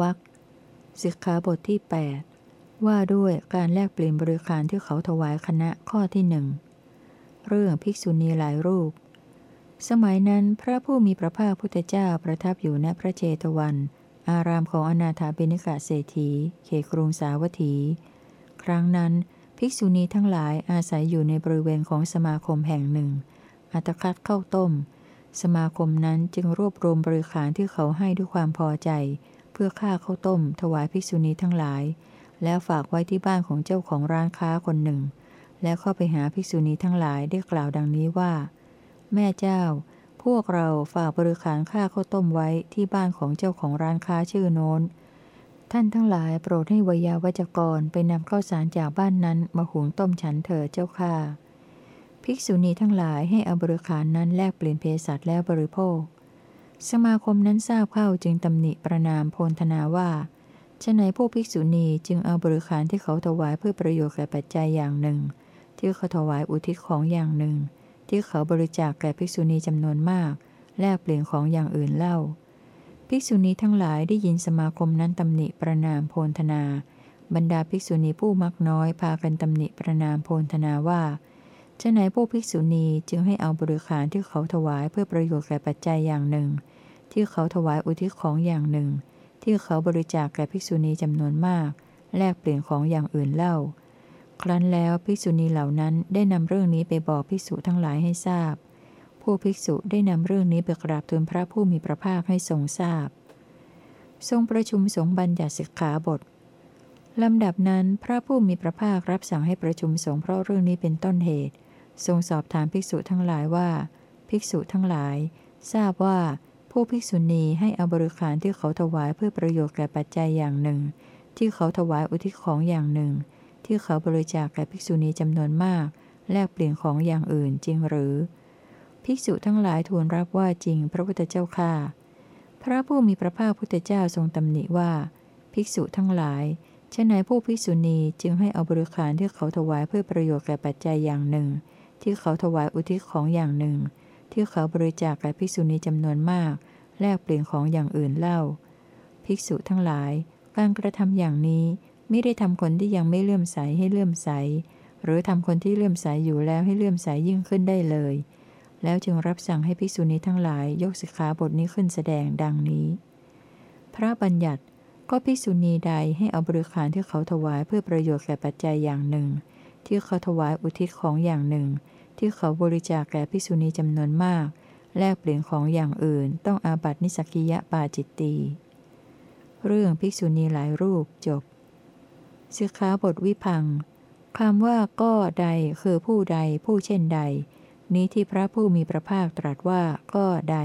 วักสิกขาบทที่ 8 ว่าด้วยการแลกเปลี่ยนบริการที่เขาถวายคณะข้อที่หนึ่งเรื่องภิกษุณีหลายรูป สมัยนั้นพระผู้มีพระภาคพุทธเจ้าประทับอยู่ณพระเจตวัน อารามของอนาถาเบนิกาเศรษฐี เขครุงสาวัตถี ครั้งนั้น ภิกษุณีทั้งหลายอาศัยอยู่ในบริเวณของสมาคมแห่งหนึ่ง อัตคัดเข้าต้ม สมาคมนั้นจึงรวบรวมบริขารที่เขาให้ด้วยความพอใจ เพื่อฆ่าข้าวต้ม ถวายภิกษุณีทั้งหลาย แล้วฝากไว้ที่บ้านของเจ้าของร้านค้าคนหนึ่ง แล้วเข้าไปหาภิกษุณีทั้งหลายได้กล่าวดังนี้ว่า แม่เจ้า พวกเราฝากบริขารฆ่าข้าวต้มไว้ที่บ้านของเจ้าของร้านค้าชื่อโน้น ท่านทั้งหลายโปรดให้วยาวัจกรไปนำข้าวสารจากบ้านนั้นมาหุงต้มฉันเถิดเจ้าค่ะภิกษุณีทั้งหลายให้เอาบริขารนั้นแลกเปลี่ยนเภสัชแล้วบริโภค สมาคมนั้นทราบเข้าจึงตำหนิประนามโพลธนาว่าฉะไหนพวกภิกษุณีจึงเอาบริขารที่เขาถวายเพื่อประโยชน์แก่ปัจจัยอย่างหนึ่ง ที่เขาถวายอุทิศของอย่างหนึ่ง ที่เขาบริจาคแก่ภิกษุณีจำนวนมาก แลกเปลี่ยนของอย่างอื่นเล่า ภิกษุณีทั้งหลายได้ยินสมาคมนั้นตำหนิประนามโพลธนา บรรดาภิกษุณีผู้มักน้อยพากันตำหนิประนามโพลธนาว่า จะไหนพวกภิกษุณีจึงให้เอาบริขารที่เขาถวายเพื่อประโยชน์แก่ปัจจัยอย่างหนึ่ง ที่เขาถวายอุทิศของอย่างหนึ่ง ที่เขาบริจาคแก่ภิกษุณีจำนวนมาก แลกเปลี่ยนของอย่างอื่นเล่า ครั้นแล้วภิกษุณีเหล่านั้นได้นำเรื่องนี้ไปบอกภิกษุทั้งหลายให้ทราบ ผู้ภิกษุได้นำเรื่องนี้ไปกราบทูลพระผู้มีพระภาคให้ทรงทราบ ทรงประชุมสงฆ์บัญญัติสิกขาบทลำดับนั้นพระผู้มีพระภาครับสั่งให้ประชุมสงฆ์เพราะเรื่องนี้เป็นต้นเหตุ ทรงสอบถามภิกษุทั้งหลายว่า ภิกษุทั้งหลาย ทราบว่าผู้ภิกษุณีให้อาบริขารที่เขาถวายเพื่อประโยชน์แก่ปัจจัยอย่างหนึ่ง ที่เขาถวายอุทิศของอย่างหนึ่ง ที่เขาบริจาคแก่ภิกษุณีจำนวนมาก แลกเปลี่ยนของอย่างอื่นจริงหรือ ภิกษุทั้งหลายทูลรับว่าจริงพระพุทธเจ้าค่าพระผู้มีพระภาคพุทธเจ้าทรงตำหนิว่า ภิกษุทั้งหลายเชะไหนผู้ภิกษุณีจึงให้เอาบริขารที่เขาถวายเพื่อประโยชน์แก่ปัจจัยอย่างหนึ่ง ที่เขาถวายอุทิศของอย่างหนึ่ง ที่เขาบริจาคแก่ภิกษุณีจำนวนมาก แลกเปลี่ยนของอย่างอื่นเล่า ภิกษุทั้งหลาย การกระทำอย่างนี้ไม่ได้ทำคนที่ยังไม่เลื่อมใสให้เลื่อมใส หรือทำคนที่เลื่อมใสอยู่แล้วให้เลื่อมใสยิ่งขึ้นได้เลย แล้วจึงรับสั่งให้ภิกษุณีทั้งหลายยกสิกขาบทนี้ขึ้นแสดงดังนี้ พระบัญญัติก็ภิกษุณีใดให้เอาบริขารที่เขาถวายเพื่อประโยชน์แก่ปัจจัยอย่างหนึ่ง ที่เขาถวายอุทิศของอย่างหนึ่ง ที่เขาบริจาคแก่ภิกษุณีจำนวนมาก แลกเปลี่ยนของอย่างอื่น ต้องอาบัตินิสกิยะปาจิตตีเรื่องภิกษุณีหลายรูปจบสิกขาบทวิพังคำว่าก็ใดคือผู้ใดผู้เช่นใด นี้ที่พระผู้มีพระภาคตรัสว่าก็ใด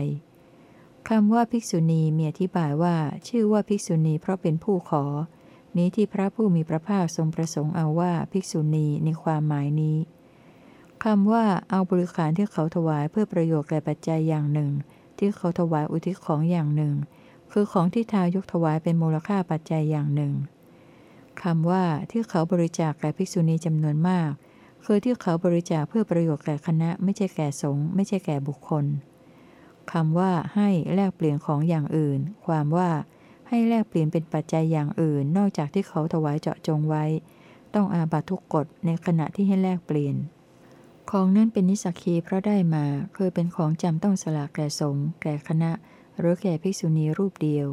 คำว่าภิกษุณีมีอธิบายว่าชื่อว่าภิกษุณีเพราะเป็นผู้ขอ นี้ที่พระผู้มีพระภาคทรงประสงค์เอาว่าภิกษุณีในความหมายนี้คำว่าเอาบริขารที่เขาถวายเพื่อประโยชน์แก่ปัจจัยอย่างหนึ่ง ที่เขาถวายอุทิศของอย่างหนึ่ง คือของที่ทายกถวายเป็นมูลค่าปัจจัยอย่างหนึ่งคำว่าที่เขาบริจาคแก่ภิกษุณีจำนวนมาก คือที่เขาบริจาคเพื่อประโยชน์แก่คณะไม่ใช่แก่สงฆ์ไม่ใช่แก่บุคคลคำว่าให้แลกเปลี่ยนของอย่างอื่น ความว่า ให้แลกเปลี่ยนเป็นปัจจัยอย่างอื่น นอกจากที่เขาถวายเจาะจงไว้ ต้องอาบัตทุกกฎในขณะที่ให้แลกเปลี่ยน ของนั้นเป็นนิสักคีเพราะได้มาเคยเป็นของจำต้องสละแก่สงฆ์แก่คณะ หรือแก่ภิกษุณีรูปเดียว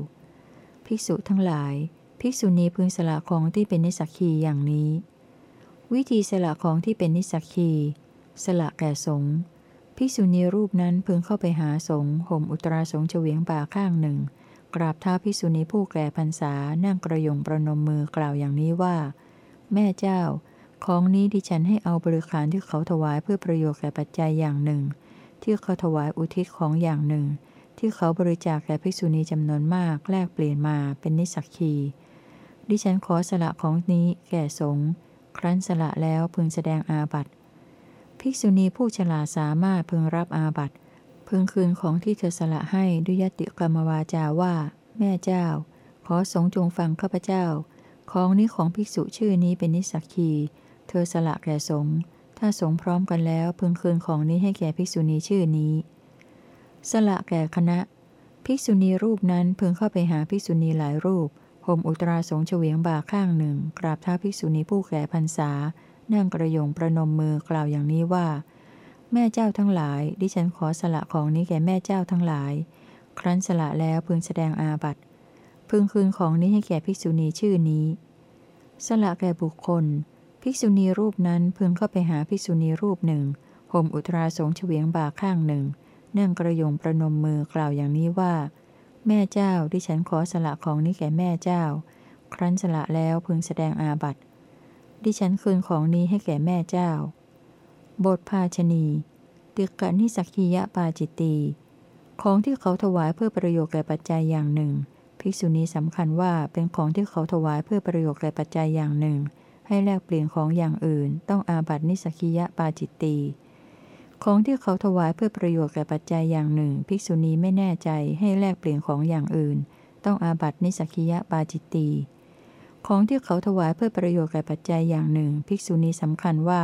ภิกษุทั้งหลาย ภิกษุณีพึงสละของที่เป็นนิสักคีอย่างนี้ วิธีสละของที่เป็นนิสักคีสละแก่สงฆ์ภิกษุณีรูปนั้นพึงเข้าไปหาสงฆ์ห่มอุตราสงฆ์เฉวียงบ่าข้างหนึ่ง กราบเท้าภิกษุณีผู้แก่พรรษานั่งกระยงประนมมือกล่าวอย่างนี้ว่า แม่เจ้า ของนี้ดิฉันให้เอาบริขารที่เขาถวายเพื่อประโยชน์แก่ปัจจัยอย่างหนึ่ง ที่เขาถวายอุทิศของอย่างหนึ่ง ที่เขาบริจาคแก่ภิกษุณีจำนวนมากแลกเปลี่ยนมาเป็นนิสักคี ดิฉันขอสละของนี้แก่สงฆ์ครั้นสละแล้วพึงแสดงอาบัติภิกษุณีผู้ฉลาสามารถพึงรับอาบัติ พึงคืนของที่เธอสละให้ด้วยยติกรรมวาจาว่า แม่เจ้า ขอสงจงฟังข้าพเจ้า ของนี้ของภิกษุชื่อนี้เป็นนิสักคีเธอสละแก่สงถ้าสงพร้อมกันแล้วพึงคืนของนี้ให้แก่ภิกษุณีชื่อนี้ สละแก่คณะ ภิกษุณีรูปนั้นพึงเข้าไปหาภิกษุณีหลายรูปห่มอุตราสงเฉวียงบ่าข้างหนึ่ง กราบเท้าภิกษุณีผู้แก่พรรษา นั่งกระยงประนมมือกล่าวอย่างนี้ว่า แม่เจ้าทั้งหลาย ดิฉันขอสละของนี้แก่แม่เจ้าทั้งหลาย ครั้นสละแล้วพึงแสดงอาบัติ พึงคืนของนี้ให้แก่ภิกษุณีชื่อนี้ สละแก่บุคคล ภิกษุณีรูปนั้นพึงเข้าไปหาภิกษุณีรูปหนึ่งห่มอุตราสงเฉวียงบ่าข้างหนึ่ง นั่งกระยงประนมมือกล่าวอย่างนี้ว่า แม่เจ้าดิฉันขอสละของนี้แก่แม่เจ้า ครั้นสละแล้วพึงแสดงอาบัติ ดิฉันคืนของนี้ให้แก่แม่เจ้า บทภาชนีติกะนิสักคียะปาจิตตี ของที่เขาถวายเพื่อประโยชน์แก่ปัจจัยอย่างหนึ่ง ภิกษุณีสำคัญว่าเป็นของที่เขาถวายเพื่อประโยชน์แก่ปัจจัยอย่างหนึ่ง ให้แลกเปลี่ยนของอย่างอื่น ต้องอาบัตินิสักคียะปาจิตตีของที่เขาถวายเพื่อประโยชน์แก่ปัจจัยอย่างหนึ่ง ภิกษุณีไม่แน่ใจให้แลกเปลี่ยนของอย่างอื่น ต้องอาบัตินิสักิยะปาจิตตีของที่เขาถวายเพื่อประโยชน์แก่ปัจจัยอย่างหนึ่ง ภิกษุณีสำคัญว่า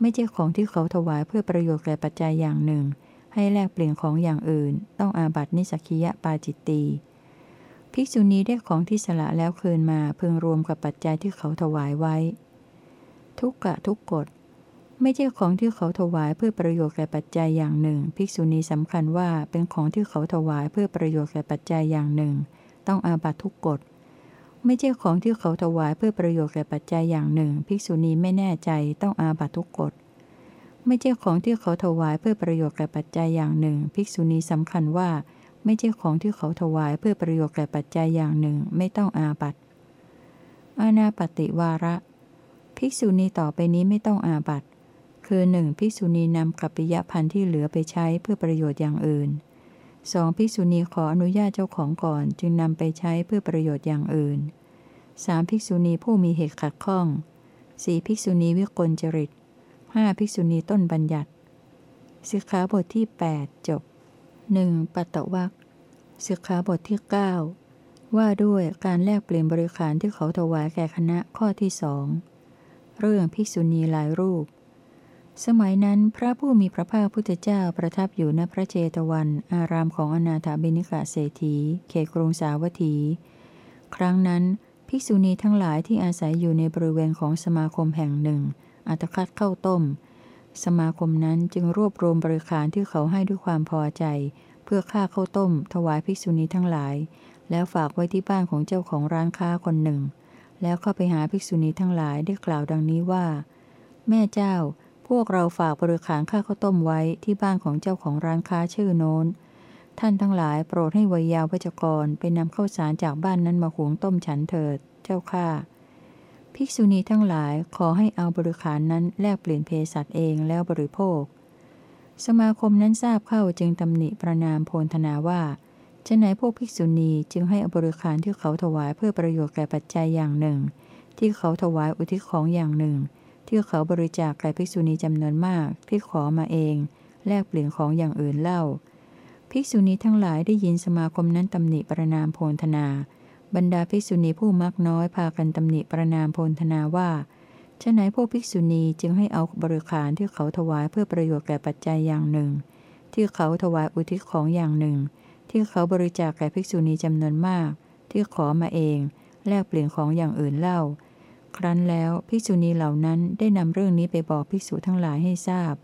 ไม่ใช่ของที่เขาถวายเพื่อประโยชน์แก่ปัจจัยอย่างหนึ่ง ให้แลกเปลี่ยนของอย่างอื่น ต้องอาบัตินิสกิยะปาจิตตีภิกษุณีได้ของที่สละแล้วคืนมาพึงรวมกับปัจจัยที่เขาถวายไว้ ทุกกะทุกกฎไม่ใช่ของที่เขาถวายเพื่อประโยชน์แก่ปัจจัยอย่างหนึ่ง ภิกษุณีสำคัญว่าเป็นของที่เขาถวายเพื่อประโยชน์แก่ปัจจัยอย่างหนึ่ง ต้องอาบัตทุกกฎ ไม่ใช่ของที่เขาถวายเพื่อประโยชน์แก่ปัจจัยอย่างหนึ่ง ภิกษุณีไม่แน่ใจต้องอาบัตทุกกฎ ไม่ใช่ของที่เขาถวายเพื่อประโยชน์แก่ปัจจัยอย่างหนึ่ง ภิกษุณีสำคัญว่า ไม่ใช่ของที่เขาถวายเพื่อประโยชน์แก่ปัจจัยอย่างหนึ่ง ไม่ต้องอาบัตอาณาปฏิวาระ ภิกษุณีต่อไปนี้ไม่ต้องอาบัตคือหนึ่งภิกษุณีนำกัปปิยพันธ์ที่เหลือไปใช้เพื่อประโยชน์อย่างอื่น 2. สองภิกษุณีขออนุญาตเจ้าของก่อนจึงนำไปใช้เพื่อประโยชน์อย่างอื่น 3. ภิกษุณีผู้มีเหตุขัดข้อง 4. ภิกษุณีวิกลจริต 5. ภิกษุณีต้นบัญญัติสิกขาบทที่ 8 จบ 1. ปัตตวักสิกขาบทที่ 9 ว่าด้วยการแลกเปลี่ยนบริการที่เขาถวายแก่คณะข้อที่สองเรื่องภิกษุณีหลายรูป สมัยนั้นพระผู้มีพระภาคพุทธเจ้าประทับอยู่ณพระเจตวัน อารามของอนาถาบิณิกาเศรษฐี เขตกรุงสาวัตถี ครั้งนั้น ภิกษุณีทั้งหลายที่อาศัยอยู่ในบริเวณของสมาคมแห่งหนึ่ง อัตคัดเข้าต้ม สมาคมนั้นจึงรวบรวมบริการที่เขาให้ด้วยความพอใจ เพื่อค่าเข้าต้ม ถวายภิกษุณีทั้งหลาย แล้วฝากไว้ที่บ้านของเจ้าของร้านค้าคนหนึ่ง แล้วเข้าไปหาภิกษุณีทั้งหลายได้กล่าวดังนี้ว่า แม่เจ้า พวกเราฝากบริขารข้าข้าวต้มไว้ที่บ้านของเจ้าของร้านค้าชื่อโน้น ท่านทั้งหลายโปรดให้วัยยาวพจกรไปนำข้าวสารจากบ้านนั้นมาหุงต้มฉันเถิด เจ้าข้าภิกษุณีทั้งหลายขอให้เอาบริขารนั้นแลกเปลี่ยนเพสัตเองแล้วบริโภค สมาคมนั้นทราบเข้าจึงตำหนิประนามโพลธนาว่าจะไหนพวกภิกษุณีจึงให้อบริขารที่เขาถวายเพื่อประโยชน์แก่ปัจจัยอย่างหนึ่ง ที่เขาถวายอุทิศของอย่างหนึ่ง ที่เขาบริจาคแก่ภิกษุณีจำนวนมากที่ขอมาเอง แลกเปลี่ยนของอย่างอื่นเล่า ภิกษุณีทั้งหลายได้ยินสมาคมนั้นตำหนิประนามโพลธนา บรรดาภิกษุณีผู้มักน้อยพากันตำหนิประนามโพลธนาว่าฉะไหนพวกภิกษุณีจึงให้เอาบริขารที่เขาถวายเพื่อประโยชน์แก่ปัจจัยอย่างหนึ่ง ที่เขาถวายอุทิศของอย่างหนึ่ง ที่เขาบริจาคแก่ภิกษุณีจำนวนมาก ที่ขอมาเอง แลกเปลี่ยนของอย่างอื่นเล่า ครั้นแล้วภิกษุณีเหล่านั้นได้นำเรื่องนี้ไปบอกภิกษุทั้งหลายให้ทราบ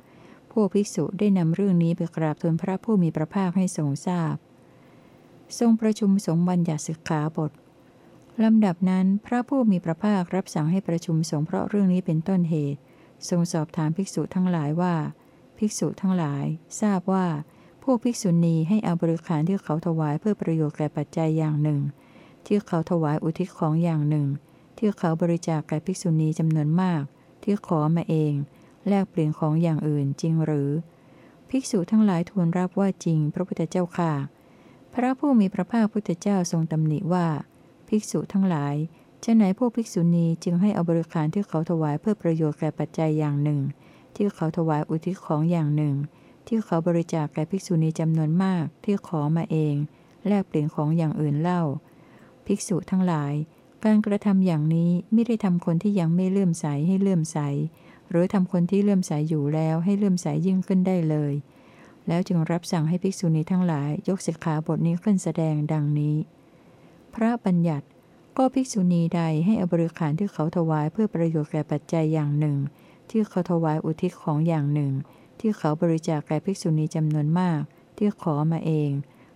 พวกภิกษุได้นำเรื่องนี้ไปกราบทูลพระผู้มีพระภาคให้ทรงทราบ ทรงประชุมสงฆ์บัญญัติสิกขาบทลำดับนั้นพระผู้มีพระภาครับสั่งให้ประชุมสงฆ์เพราะเรื่องนี้เป็นต้นเหตุ ทรงสอบถามภิกษุทั้งหลายว่า ภิกษุทั้งหลาย ทราบว่า พวกภิกษุณีให้เอาบริขารที่เขาถวายเพื่อประโยชน์แก่ปัจจัยอย่างหนึ่ง ที่เขาถวายอุทิศของอย่างหนึ่ง ที่เขาบริจาคแก่ภิกษุณีจำนวนมาก ที่ขอมาเอง แลกเปลี่ยนของอย่างอื่นจริงหรือ ภิกษุทั้งหลายทูลรับว่าจริง พระพุทธเจ้าค่ะ พระผู้มีพระภาคพุทธเจ้าทรงตำหนิว่า ภิกษุทั้งหลายจะไหนพวกภิกษุณีจึงให้เอาบริการที่เขาถวายเพื่อประโยชน์แก่ปัจจัยอย่างหนึ่ง ที่เขาถวายอุทิศของอย่างหนึ่ง ที่เขาบริจาคแก่ภิกษุณีจำนวนมาก ที่ขอมาเอง แลกเปลี่ยนของอย่างอื่นเล่า ภิกษุทั้งหลาย การกระทำอย่างนี้ไม่ได้ทำคนที่ยังไม่เลื่อมใสให้เลื่อมใส หรือทำคนที่เลื่อมใสอยู่แล้วให้เลื่อมใสยิ่งขึ้นได้เลย แล้วจึงรับสั่งให้ภิกษุณีทั้งหลายยกสิกขาบทนี้ขึ้นแสดงดังนี้ พระบัญญัติก็ภิกษุณีใดให้อบริขารที่เขาถวายเพื่อประโยชน์แก่ปัจจัยอย่างหนึ่ง ที่เขาถวายอุทิศของอย่างหนึ่ง ที่เขาบริจาคแก่ภิกษุณีจำนวนมาก ที่ขอมาเอง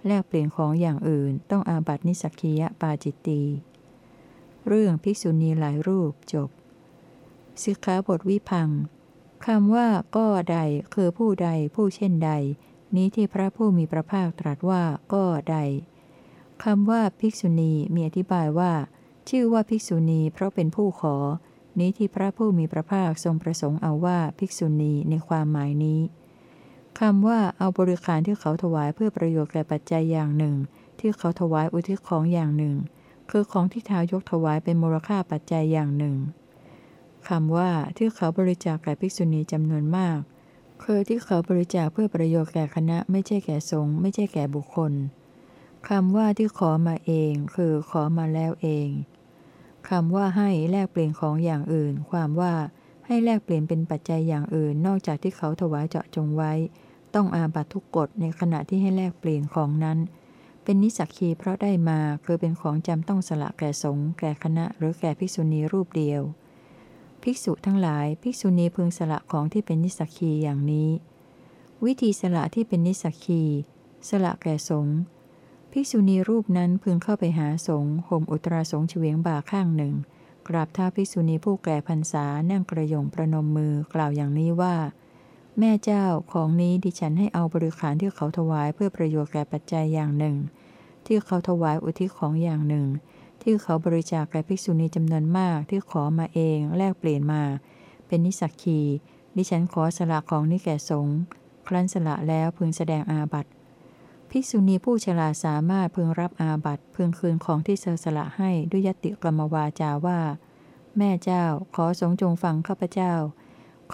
แลกเปลี่ยนของอย่างอื่น ต้องอาบัตินิสักียปาจิตตี เรื่องภิกษุณีหลายรูปจบ สิกขาบทวิพังคำว่าก็ใดคือผู้ใดผู้เช่นใด นี้ที่พระผู้มีพระภาคตรัสว่าก็ใดคำว่าภิกษุณีมีอธิบายว่า ชื่อว่าภิกษุณีเพราะเป็นผู้ขอ นี้ที่พระผู้มีพระภาคทรงประสงค์เอาว่าภิกษุณีในความหมายนี้คำว่าเอาบริการที่เขาถวายเพื่อประโยชน์แก่ปัจจัยอย่างหนึ่ง ที่เขาถวายอุทิศของอย่างหนึ่ง คือของที่ทายกถวายเป็นมูลค่าปัจจัยอย่างหนึ่งคำว่าที่เขาบริจาคแก่ภิกษุณีจำนวนมาก คือที่เขาบริจาคเพื่อประโยชน์แก่คณะไม่ใช่แก่สงฆ์ไม่ใช่แก่บุคคลคำว่าที่ขอมาเอง คือขอมาแล้วเองคำว่าให้แลกเปลี่ยนของอย่างอื่น ความว่าให้แลกเปลี่ยนเป็นปัจจัยอย่างอื่น นอกจากที่เขาถวายเจาะจงไว้ ต้องอาบัตทุกกฎในขณะที่ให้แลกเปลี่ยนของนั้น เป็นนิสักคีเพราะได้มาคือเป็นของจำต้องสละแก่สงฆ์แก่คณะ หรือแก่ภิกษุณีรูปเดียว ภิกษุทั้งหลายภิกษุณีพึงสละของที่เป็นนิสักคีอย่างนี้ วิธีสละที่เป็นนิสักคีสละแก่สงฆ์ภิกษุณีรูปนั้นพึงเข้าไปหาสงฆ์ห่มอุตราสงฆ์เฉียงบ่าข้างหนึ่ง กราบท้าภิกษุณีผู้แก่พรรษานั่งกระยงประนมมือกล่าวอย่างนี้ว่า แม่เจ้าของนี้ดิฉันให้เอาบริขารที่เขาถวายเพื่อประโยชน์แก่ปัจจัยอย่างหนึ่ง ที่เขาถวายอุทิศของอย่างหนึ่ง ที่เขาบริจาคแก่ภิกษุณีจำนวนมากที่ขอมาเองแลกเปลี่ยนมา เป็นนิสักคี ดิฉันขอสละของนี้แก่สงฆ์ครั้นสละแล้วพึงแสดงอาบัติภิกษุณีผู้ฉลาดสามารถพึงรับอาบัติพึงคืนของที่เธอสละให้ด้วยยติกรรมวาจาว่า แม่เจ้าขอสงจงฟังข้าพเจ้า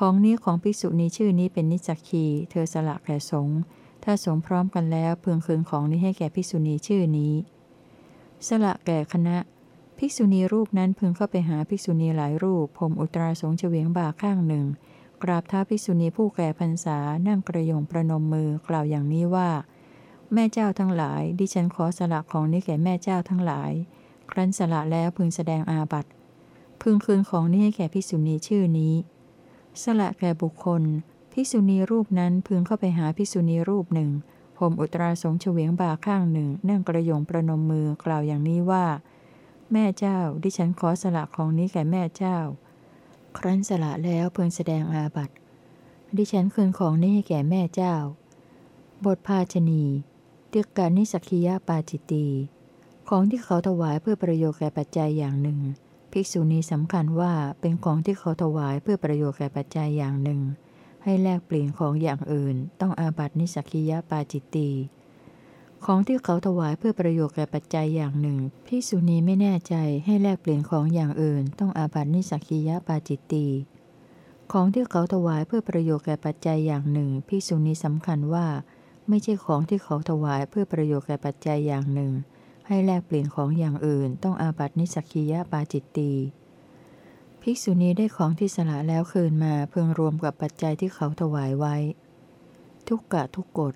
ของนี้ของภิกษุณีชื่อนี้เป็นนิสักคี เธอสละแก่สงฆ์ถ้าสงพร้อมกันแล้วพึงคืนของนี้ให้แก่ภิกษุณีชื่อนี้ สละแก่คณะ ภิกษุณีรูปนั้นพึงเข้าไปหาภิกษุณีหลายรูปผมอุตราสงเฉวียงบ่าข้างหนึ่ง กราบท้าภิกษุณีผู้แก่พรรษานั่งกระยงประนมมือกล่าวอย่างนี้ว่า แม่เจ้าทั้งหลาย ดิฉันขอสละของนี้แก่แม่เจ้าทั้งหลาย ครั้นสละแล้วพึงแสดงอาบัติพึงคืนของนี้ให้แก่ภิกษุณีชื่อนี้ สละแก่บุคคล ภิกษุณีรูปนั้นพึงเข้าไปหาภิกษุณีรูปหนึ่งผมอุตราสงเฉวียงบ่าข้างหนึ่งนั่งกระยงประนมมือกล่าวอย่างนี้ว่า แม่เจ้า ดิฉันขอสละของนี้แก่แม่เจ้า ครั้นสละแล้วเพิ่งแสดงอาบัติ ดิฉันคืนของนี้ให้แก่แม่เจ้า บทภาชนีติกกานิสักียาปาจิตี ของที่เขาถวายเพื่อประโยชน์แก่ปัจจัยอย่างหนึ่ง ภิกษุณีสำคัญว่าเป็นของที่เขาถวายเพื่อประโยชน์แก่ปัจจัยอย่างหนึ่ง ให้แลกเปลี่ยนของอย่างอื่น ต้องอาบัตินิสักิยะปาจิตตีของที่เขาถวายเพื่อประโยชน์แก่ปัจจัยอย่างหนึ่งพิสุนีไม่แน่ใจให้แลกเปลี่ยนของอย่างอื่น ต้องอาบัตินิสักิยะปาจิตตีของที่เขาถวายเพื่อประโยชน์แก่ปัจจัยอย่างหนึ่งพิสุนีสำคัญว่า ไม่ใช่ของที่เขาถวายเพื่อประโยชน์แก่ปัจจัยอย่างหนึ่ง ให้แลกเปลี่ยนของอย่างอื่นต้องอาบัตินิสักิยะปาจิตตีภิกษุณีได้ของที่สละแล้วคืนมาเพื่อรวมกับปัจจัยที่เขาถวายไว้ ทุกกะทุกกฎ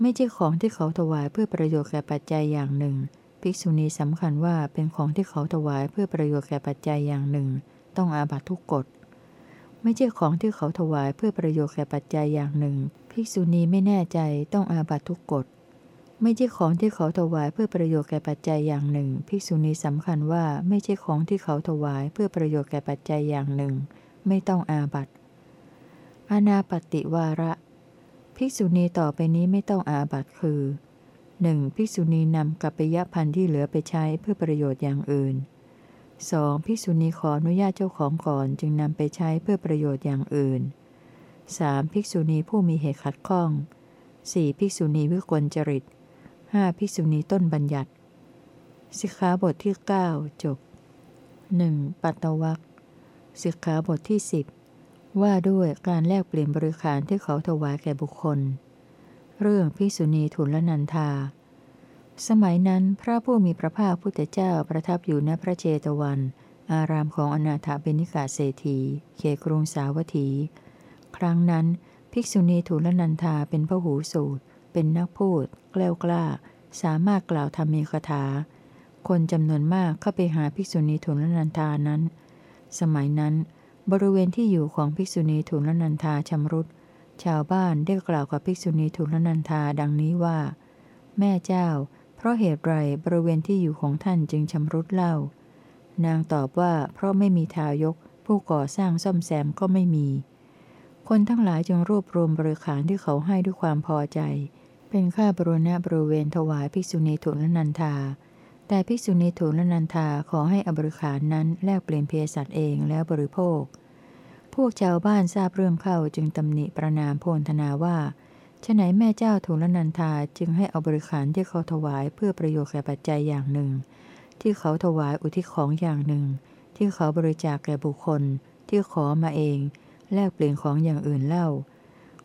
ไม่ใช่ของที่เขาถวายเพื่อประโยชน์แก่ปัจจัยอย่างหนึ่ง ภิกษุณีสำคัญว่าเป็นของที่เขาถวายเพื่อประโยชน์แก่ปัจจัยอย่างหนึ่ง ต้องอาบัตทุกกฎ ไม่ใช่ของที่เขาถวายเพื่อประโยชน์แก่ปัจจัยอย่างหนึ่ง ภิกษุณีไม่แน่ใจต้องอาบัตทุกกฎ ไม่ใช่ของที่เขาถวายเพื่อประโยชน์แก่ปัจจัยอย่างหนึ่ง ภิกษุณีสำคัญว่าไม่ใช่ของที่เขาถวายเพื่อประโยชน์แก่ปัจจัยอย่างหนึ่ง ไม่ต้องอาบัติอนาปติวาระ ภิกษุณีต่อไปนี้ไม่ต้องอาบัติคือ 1. ภิกษุณีนำกัปยพันธ์ที่เหลือไปใช้เพื่อประโยชน์อย่างอื่น 2. ภิกษุณีขออนุญาตเจ้าของก่อนจึงนำไปใช้เพื่อประโยชน์อย่างอื่น 3. ภิกษุณีผู้มีเหตุขัดข้อง 4. ภิกษุณีวิกลจริต ห้าภิกษุณีต้นบัญญัติสิกขาบทที่ 9 จบ 1. ปัตตวักสิกขาบทที่ 10 ว่าด้วยการแลกเปลี่ยนบริขารที่เขาถวายแก่บุคคล เรื่องภิกษุณีทุลนันธา สมัยนั้นพระผู้มีพระภาคพุทธเจ้าประทับอยู่ณพระเจตวัน อารามของอนาถาเบนิกาเศรษฐีเขกรุงสาวัตถี ครั้งนั้น ภิกษุณีทุลนันธาเป็นพระหูสูตร เป็นนักพูด กล้ากล้า สามารถกล่าวธรรมีคาถา คนจำนวนมากเข้าไปหาภิกษุณีทุลนันทานั้น สมัยนั้น บริเวณที่อยู่ของภิกษุณีทุลนันทาชำรุด ชาวบ้านได้กล่าวกับภิกษุณีทุลนันทาดังนี้ว่า แม่เจ้า เพราะเหตุไรบริเวณที่อยู่ของท่านจึงชำรุดเล่า นางตอบว่าเพราะไม่มีทายก ผู้ก่อสร้างซ่อมแซมก็ไม่มีคนทั้งหลายจึงรวบรวมบริขารที่เขาให้ด้วยความพอใจ เป็นค่าบรณะบริเวณถวายภิกษุณีทุลนันทาแต่ภิกษุณีทูลนันทาขอให้อบริขารนั้นแลกเปลี่ยนเพสัตเองแล้วบริโภค พวกชาวบ้านทราบเรื่องเข้าจึงตำหนิประนามโพลธนาว่าฉไหนแม่เจ้าทูลนันทาจึงให้เอาบริขารที่เขาถวายเพื่อประโยชน์แก่ปัจจัยอย่างหนึ่ง ที่เขาถวายอุทิศของอย่างหนึ่ง ที่เขาบริจาคแก่บุคคล ที่ขอมาเอง แลกเปลี่ยนของอย่างอื่นเล่า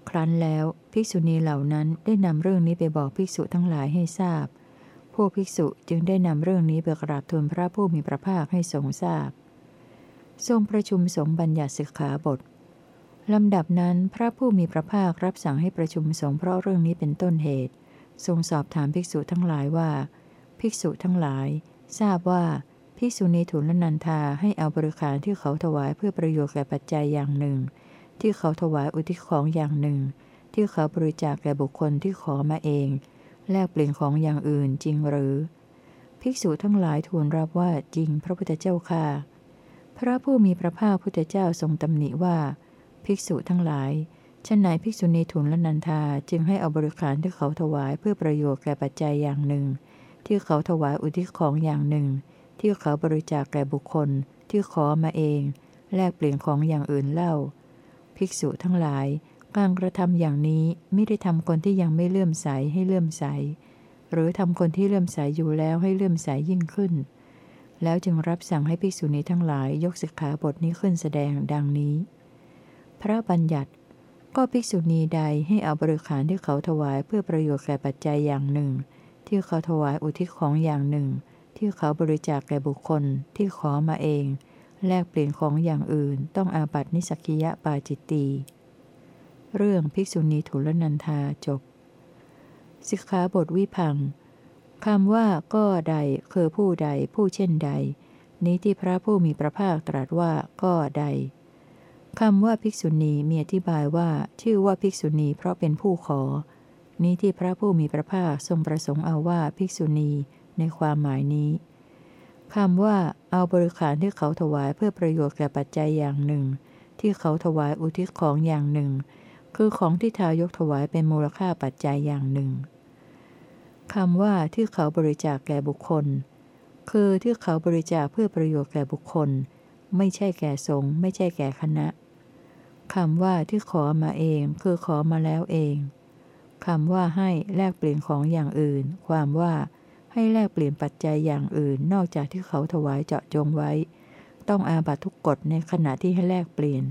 ครั้นแล้วภิกษุณีเหล่านั้นได้นำเรื่องนี้ไปบอกภิกษุทั้งหลายให้ทราบ พวกภิกษุจึงได้นำเรื่องนี้ไปกราบทูลพระผู้มีพระภาคให้ทรงทราบ ทรงประชุมสงฆ์บัญญัติสิกขาบทลำดับนั้นพระผู้มีพระภาครับสั่งให้ประชุมสงฆ์เพราะเรื่องนี้เป็นต้นเหตุ ทรงสอบถามภิกษุทั้งหลายว่า ภิกษุทั้งหลาย ทราบว่าภิกษุณีถุลนันทาให้เอาบริขารที่เขาถวายเพื่อประโยชน์แก่ปัจจัยอย่างหนึ่ง ที่เขาถวายอุทิศของอย่างหนึ่ง ที่เขาบริจาคแก่บุคคลที่ขอมาเอง แลกเปลี่ยนของอย่างอื่นจริงหรือ ภิกษุทั้งหลายทูลรับว่าจริงพระพุทธเจ้าค่ะ พระผู้มีพระภาคพุทธเจ้าทรงตำหนิว่า ภิกษุทั้งหลายฉันไหนภิกษุณีทุนและนันทาจึงให้เอาบริการที่เขาถวายเพื่อประโยชน์แก่ปัจจัยอย่างหนึ่ง ที่เขาถวายอุทิศของอย่างหนึ่ง ที่เขาบริจาคแก่บุคคล ที่ขอมาเอง แลกเปลี่ยนของอย่างอื่นเล่า ภิกษุทั้งหลาย การกระทำอย่างนี้ไม่ได้ทำคนที่ยังไม่เลื่อมใสให้เลื่อมใส หรือทำคนที่เลื่อมใสอยู่แล้วให้เลื่อมใสยิ่งขึ้น แล้วจึงรับสั่งให้ภิกษุณีทั้งหลายยกสิกขาบทนี้ขึ้นแสดงดังนี้ พระบัญญัติ ก็ภิกษุณีใดให้เอาบริขารที่เขาถวายเพื่อประโยชน์แก่ปัจจัยอย่างหนึ่ง ที่เขาถวายอุทิศของอย่างหนึ่ง ที่เขาบริจาคแก่บุคคลที่ขอมาเอง แลกเปลี่ยนของอย่างอื่นต้องอาบัตินิสักิยะปาจิตตีเรื่องภิกษุณีทุลนันทาจบ สิกขาบทวิพังคำว่าก็ใดคือผู้ใดผู้เช่นใด นี้ที่พระผู้มีพระภาคตรัสว่าก็ใดคำว่าภิกษุณีมีอธิบายว่าชื่อว่าภิกษุณีเพราะเป็นผู้ขอ นี้ที่พระผู้มีพระภาคทรงประสงค์เอาว่าภิกษุณีในความหมายนี้ คำว่าเอาบริขารที่เขาถวายเพื่อประโยชน์แก่ปัจจัยอย่างหนึ่ง ที่เขาถวายอุทิศของอย่างหนึ่ง คือของที่ทายกถวายเป็นมูลค่าปัจจัยอย่างหนึ่งคำว่าที่เขาบริจาคแก่บุคคล คือที่เขาบริจาคเพื่อประโยชน์แก่บุคคล ไม่ใช่แก่สงฆ์ไม่ใช่แก่คณะคำว่าที่ขอมาเองคือขอมาแล้วเองคำว่าให้แลกเปลี่ยนของอย่างอื่น ความว่า ให้แลกเปลี่ยนปัจจัยอย่างอื่น นอกจากที่เขาถวายเจาะจงไว้ ต้องอาบัตทุกกฎในขณะที่ให้แลกเปลี่ยน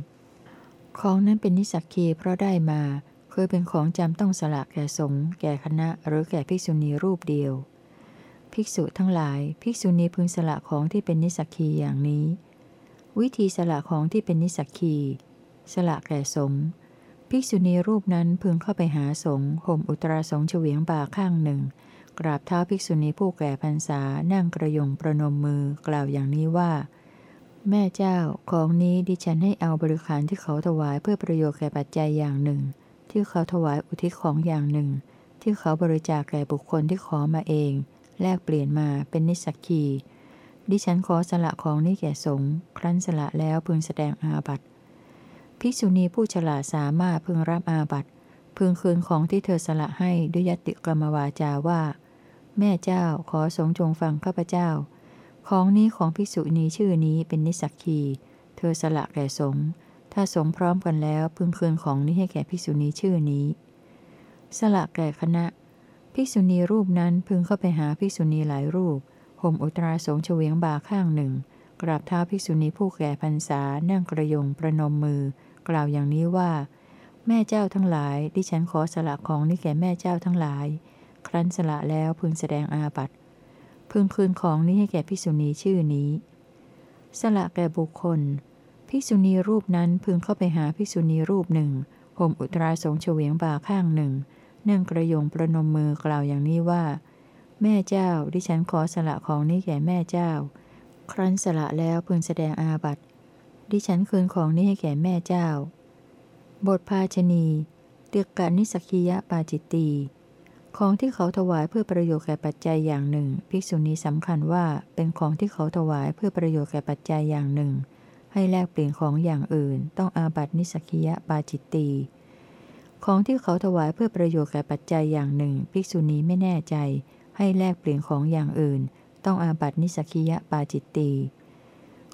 ของนั้นเป็นนิสักคีเพราะได้มาเคยเป็นของจำต้องสละแก่สงฆ์แก่คณะ หรือแก่ภิกษุณีรูปเดียว ภิกษุทั้งหลาย ภิกษุณีพึงสละของที่เป็นนิสักคีอย่างนี้ วิธีสละของที่เป็นนิสักคีสละแก่สงฆ์ภิกษุณีรูปนั้นพึงเข้าไปหาสงฆ์ห่มอุตราสงฆ์เฉวียงบ่าข้างหนึ่ง กราบเท้าภิกษุณีผู้แก่พรรษานั่งกระยงประนมมือกล่าวอย่างนี้ว่า แม่เจ้าของนี้ดิฉันให้เอาบริขารที่เขาถวายเพื่อประโยชน์แก่ปัจจัยอย่างหนึ่ง ที่เขาถวายอุทิศของอย่างหนึ่ง ที่เขาบริจาคแก่บุคคลที่ขอมาเอง แลกเปลี่ยนมาเป็นนิสักคีดิฉันขอสละของนี้แก่สงฆ์ครั้นสละแล้วพึงแสดงอาบัติภิกษุณีผู้ฉลาดสามารถพึงรับอาบัติพึงคืนของที่เธอสละให้ด้วยยติกรรมวาจาว่า แม่เจ้าขอสงจงฟังข้าพเจ้า ของนี้ของภิกษุณีชื่อนี้เป็นนิสักคี เธอสละแก่สงถ้าสงพร้อมกันแล้วพึงคืนของนี้ให้แก่ภิกษุณีชื่อนี้ สละแก่คณะ ภิกษุณีรูปนั้นพึงเข้าไปหาภิกษุณีหลายรูปห่มอุตราสงเฉวียงบาข้างหนึ่ง กราบเท้าภิกษุณีผู้แก่พรรษานั่งกระยงประนมมือ กล่าวอย่างนี้ว่า แม่เจ้าทั้งหลาย ดิฉันขอสละของนี้แก่แม่เจ้าทั้งหลาย รั้นสละแล้วพึงแสดงอาบัติ พึงคืนของนี้ให้แก่ภิกษุณีชื่อนี้ สละแก่บุคคล ภิกษุณีรูปนั้นพึงเข้าไปหาภิกษุณีรูปหนึ่งห่มอุตราสงเฉวียงบ่าข้างหนึ่งเนั่องกระยงประนมมือกล่าวอย่างนี้ว่า แม่เจ้าดิฉันขอสละของนี้แก่แม่เจ้า ครั้นสละแล้วพึงแสดงอาบัติ ดิฉันคืนของนี้ให้แก่แม่เจ้า บทภาชนีเตียกานิสกิยะปาจิตตี ของที่เขาถวายเพื่อประโยชน์แก่ปัจจัยอย่างหนึ่ง ภิกษุณีสำคัญว่าเป็นของที่เขาถวายเพื่อประโยชน์แก่ปัจจัยอย่างหนึ่ง ให้แลกเปลี่ยนของอย่างอื่น ต้องอาบัตินิสกิยะปาจิตตีของที่เขาถวายเพื่อประโยชน์แก่ปัจจัยอย่างหนึ่ง ภิกษุณีไม่แน่ใจ ให้แลกเปลี่ยนของอย่างอื่น ต้องอาบัตินิสกิยะปาจิตตี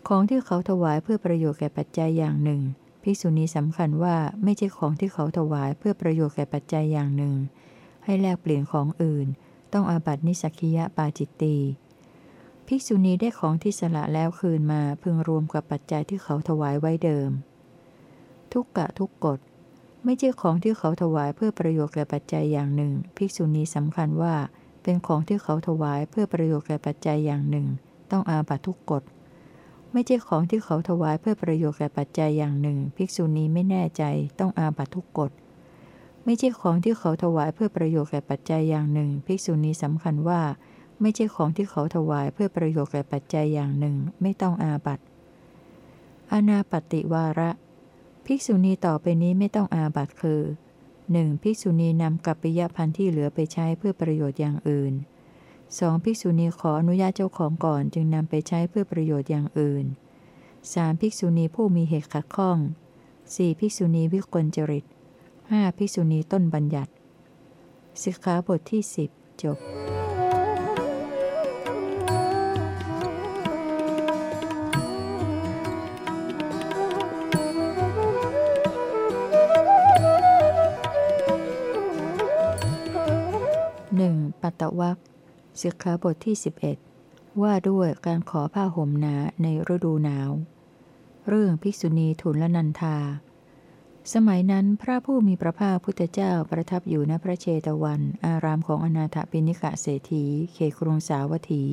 ของที่เขาถวายเพื่อประโยชน์แก่ปัจจัยอย่างหนึ่งภิกษุณีสำคัญว่าไม่ใช่ของที่เขาถวายเพื่อประโยชน์แก่ปัจจัยอย่างหนึ่ง ให้แลกเปลี่ยนของอื่น ต้องอาบัตินิสกิยะปาจิตตีภิกษุณีได้ของที่สละแล้วคืนมาพึงรวมกับปัจจัยที่เขาถวายไว้เดิม ทุกกะทุกกฎ ไม่ใช่ของที่เขาถวายเพื่อประโยชน์แก่ปัจจัยอย่างหนึ่ง ภิกษุณีสำคัญว่า เป็นของที่เขาถวายเพื่อประโยชน์แก่ปัจจัยอย่างหนึ่ง ต้องอาบัตทุกกฎ ไม่ใช่ของที่เขาถวายเพื่อประโยชน์แก่ปัจจัยอย่างหนึ่ง ภิกษุณีไม่แน่ใจต้องอาบัตทุกกฎ ไม่ใช่ของที่เขาถวายเพื่อประโยชน์แก่ปัจจัยอย่างหนึ่ง ภิกษุณีสำคัญว่า ไม่ใช่ของที่เขาถวายเพื่อประโยชน์แก่ปัจจัยอย่างหนึ่ง ไม่ต้องอาบัตอนาปฏิวาระ ภิกษุณีต่อไปนี้ไม่ต้องอาบัตคือ 1. ภิกษุณีนำกัปปิยพันธ์ที่เหลือไปใช้เพื่อประโยชน์อย่างอื่น 2. ภิกษุณีขออนุญาตเจ้าของก่อนจึงนำไปใช้เพื่อประโยชน์อย่างอื่น 3. ภิกษุณีผู้มีเหตุขัดข้อง 4. ภิกษุณีวิกลจริต 5. ภิกษุณีต้นบัญญัติสิกขาบทที่10จบหนึ่งปัตตวักสิกขาบทที่11ว่าด้วยการขอผ้าห่มหนาในฤดูหนาว เรื่องภิกษุณีทุนละนันทา สมัยนั้นพระผู้มีพระภาคพุทธเจ้าประทับอยู่ณพระเชตวัน อารามของอนาถปิณิกะเศรษฐีเขตกรุงสาวัตถี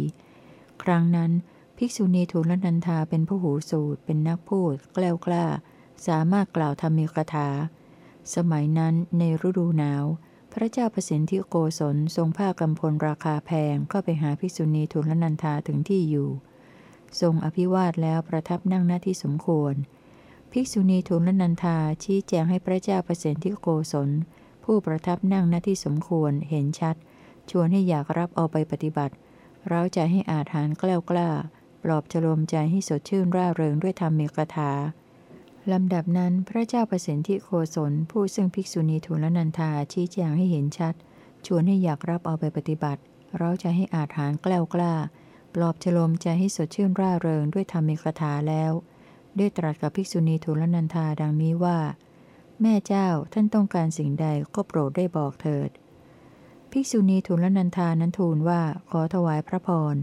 ครั้งนั้น ภิกษุณีทุนลนันทาเป็นผู้หูสูตร เป็นนักพูด แกล้วกล้า สามารถกล่าวธรรมีกถา สมัยนั้นในฤดูหนาว พระเจ้าประสิทธิโกศลทรงผ้ากำพลราคาแพงเข้าไปหาภิกษุณีทุลนันทาถึงที่อยู่ ทรงอภิวาทแล้วประทับนั่งหน้าที่สมควร ภิกษุณีทุลนันทาชี้แจงให้พระเจ้าประสิทธิโกศล ผู้ประทับนั่งหน้าที่สมควรเห็นชัด ชวนให้อยากรับเอาไปปฏิบัติ เร้าใจให้อาถานแกล้วกล้า ปลอบฉลมใจให้สดชื่นร่าเริงด้วยธรรมเมกถาลำดับนั้นพระเจ้าประสิทธิโกศล ผู้ซึ่งภิกษุณีทุลนันทาชี้แจงให้เห็นชัด ชวนให้อยากรับเอาไปปฏิบัติ เราจะให้อาถานแกล้วกล้า ปลอบฉลมใจให้สดชื่นร่าเริงด้วยธรรมีกถาแล้ว ได้ตรัสกับภิกษุณีทุลนันทาดังนี้ว่า แม่เจ้าท่านต้องการสิ่งใดก็โปรดได้บอกเถิด ภิกษุณีทุลนันทานั้นทูลว่าขอถวายพระพร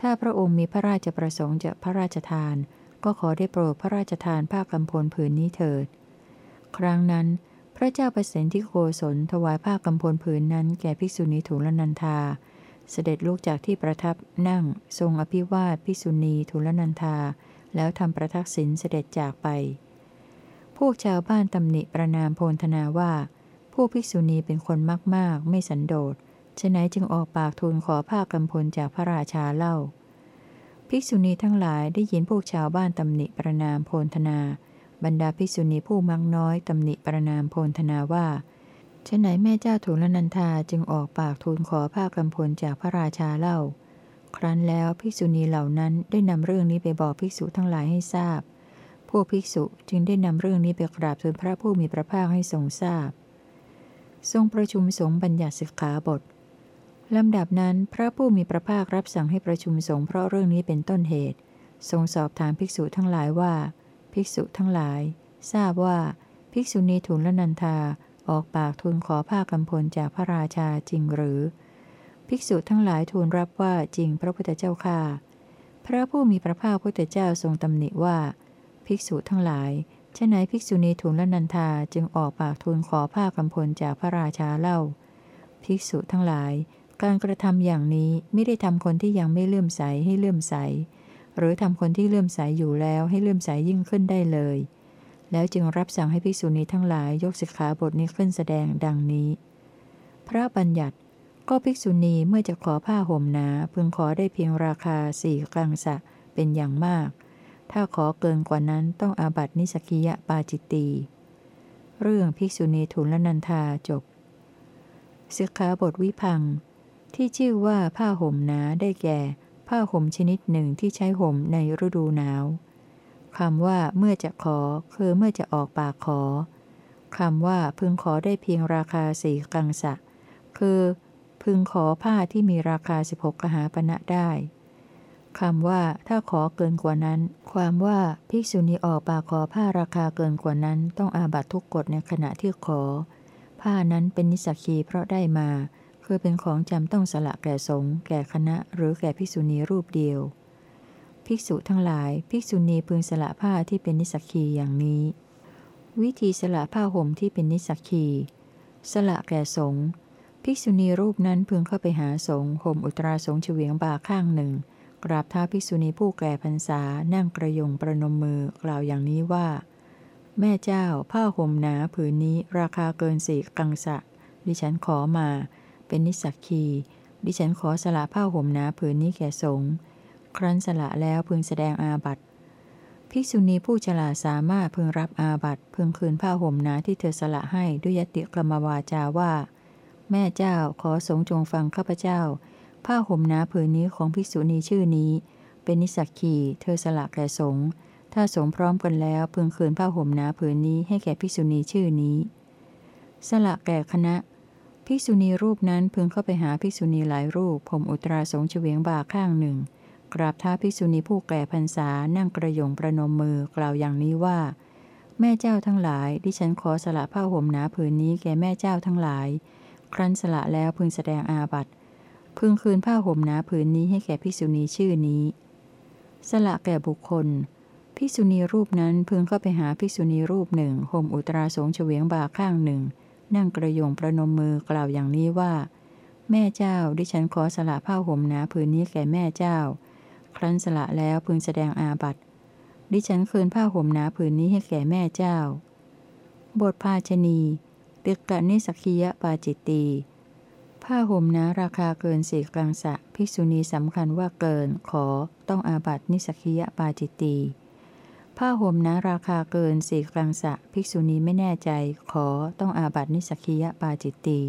ถ้าพระองค์มีพระราชประสงค์จะพระราชทาน ก็ขอได้โปรดพระราชทานผ้ากำพลผืนนี้เถิด ครั้งนั้น พระเจ้าประสิทธิโกศลถวายผ้ากำพลผืนนั้นแก่ภิกษุณีทุลนันทาเสด็จลุกจากที่ประทับนั่ง ทรงอภิวาทภิกษุณีทุลนันทา แล้วทำประทักษิณเสด็จจากไป พวกชาวบ้านตำหนิประนามโพลธนาว่าพวกภิกษุณีเป็นคนมาก ๆ ไม่สันโดษฉะไหนจึงออกปากทูลขอผ้ากำพลจากพระราชาเล่า ภิกษุณีทั้งหลายได้ยินพวกชาวบ้านตำหนิประนามโพลธนา บรรดาภิกษุณีผู้มักน้อยตำหนิประนามโพลธนาว่าฉะไหนแม่เจ้าทุลนันทาจึงออกปากทูลขอผ้ากำพลจากพระราชาเล่า ครั้นแล้วภิกษุณีเหล่านั้นได้นำเรื่องนี้ไปบอกภิกษุทั้งหลายให้ทราบ พวกภิกษุจึงได้นำเรื่องนี้ไปกราบทูลพระผู้มีพระภาคให้ทรงทราบ ทรงประชุมสงฆ์บัญญัติสิกขาบทลำดับนั้นพระผู้มีพระภาครับสั่งให้ประชุมสงฆ์เพราะเรื่องนี้เป็นต้นเหตุ ทรงสอบถามภิกษุทั้งหลายว่า ภิกษุทั้งหลาย ทราบว่า ภิกษุณีทุละนันทาออกปากทูลขอผ้ากำพลจากพระราชาจริงหรือ ภิกษุทั้งหลายทูลรับว่าจริงพระพุทธเจ้าค่าพระผู้มีพระภาคพุทธเจ้าทรงตำหนิว่า ภิกษุทั้งหลายฉะไหนภิกษุณีทุลละนันทาจึงออกปากทูลขอผ้ากำพลจากพระราชาเล่า ภิกษุทั้งหลาย การกระทำอย่างนี้ไม่ได้ทำคนที่ยังไม่เลื่อมใสให้เลื่อมใส หรือทำคนที่เลื่อมใสอยู่แล้วให้เลื่อมใสยิ่งขึ้นได้เลย แล้วจึงรับสั่งให้ภิกษุณีทั้งหลายยกสิกขาบทนี้ขึ้นแสดงดังนี้ พระบัญญัติ ก็ภิกษุณีเมื่อจะขอผ้าห่มหนาพึงขอได้เพียงราคาสี่กังสะเป็นอย่างมาก ถ้าขอเกินกว่านั้นต้องอาบัตินิสกิยะปาจิตตีเรื่องภิกษุณีทุลนันธาจบสิกขาบทวิพัง ที่ชื่อว่าผ้าห่มหนาได้แก่ ผ้าห่มชนิดหนึ่งที่ใช้ห่มในฤดูหนาวคำว่าเมื่อจะขอคือเมื่อจะออกปากขอคำว่าพึงขอได้เพียงราคาสี่กังสะ คือ พึงขอผ้าที่มีราคาสิบหกกหาปณะได้คำว่าถ้าขอเกินกว่านั้น ความว่าภิกษุณีออกปากขอผ้าราคาเกินกว่านั้น ต้องอาบัตทุกกฎในขณะที่ขอ ผ้านั้นเป็นนิสักีเพราะได้มา คือเป็นของจำต้องสละแก่สงฆ์แก่คณะ หรือแก่ภิกษุณีรูปเดียว ภิกษุทั้งหลาย ภิกษุณีพึงสละผ้าที่เป็นนิสักีอย่างนี้ วิธีสละผ้าห่มที่เป็นนิสักีสละแก่สงฆ์ ภิกษุณีรูปนั้นพึงเข้าไปหาสงฆ์ห่มอุตราสงฆ์เฉวียงบ่าข้างหนึ่ง กราบท้าภิกษุณีผู้แก่พรรษานั่งกระยงประนมมือกล่าวอย่างนี้ว่า แม่เจ้าผ้าห่มหนาผืนนี้ราคาเกินสี่กังสะ ดิฉันขอมา เป็นนิสักคี ดิฉันขอสละผ้าห่มหนาผืนนี้แก่สงฆ์ครั้นสละแล้วพึงแสดงอาบัติภิกษุณีผู้ฉลาดสามารถพึงรับอาบัติพึงคืนผ้าห่มหนาที่เธอสละให้ด้วยยติกรรมวาจาว่า แม่เจ้าขอสงจงฟังข้าพเจ้า ผ้าห่มหนาผืนนี้ของภิกษุณีชื่อนี้ เป็นนิสักขีเธอสละแก่สงฆ์ถ้าสงพร้อมกันแล้วพึงคืนผ้าห่มหนาผืนนี้ให้แก่ภิกษุณีชื่อนี้ สละแก่คณะ ภิกษุณีรูปนั้นพึงเข้าไปหาภิกษุณีหลายรูป ผมอุตราสงเฉวียงบ่าข้างหนึ่ง กราบท้าภิกษุณีผู้แก่พรรษานั่งกระยงประนมมือกล่าวอย่างนี้ว่า แม่เจ้าทั้งหลาย ดิฉันขอสละผ้าห่มหนาผืนนี้แก่แม่เจ้าทั้งหลาย ครั้นสละแล้วพึงแสดงอาบัติ พึงคืนผ้าห่มหนาผืนนี้ให้แก่ภิกษุณีชื่อนี้ สละแก่บุคคล ภิกษุณีรูปนั้นพึงเข้าไปหาภิกษุณีรูปหนึ่งห่มอุตราสงเฉวียงบาข้างหนึ่ง นั่งกระยงประนมมือกล่าวอย่างนี้ว่า แม่เจ้าดิฉันขอสละผ้าห่มหนาผืนนี้แก่แม่เจ้า ครั้นสละแล้วพึงแสดงอาบัติ ดิฉันคืนผ้าห่มหนาผืนนี้ให้แก่แม่เจ้า บทภาชนี ตึกกะนิสกียปาจิตตีผ้าห่มนะราคาเกินสี่กลังสะภิกษุณีสำคัญว่าเกินขอต้องอาบัตินิสกิยปาจิตตีผ้าห่มนะราคาเกินสี่กลังสะภิกษุณีไม่แน่ใจขอต้องอาบัตินิสกิยปาจิตตี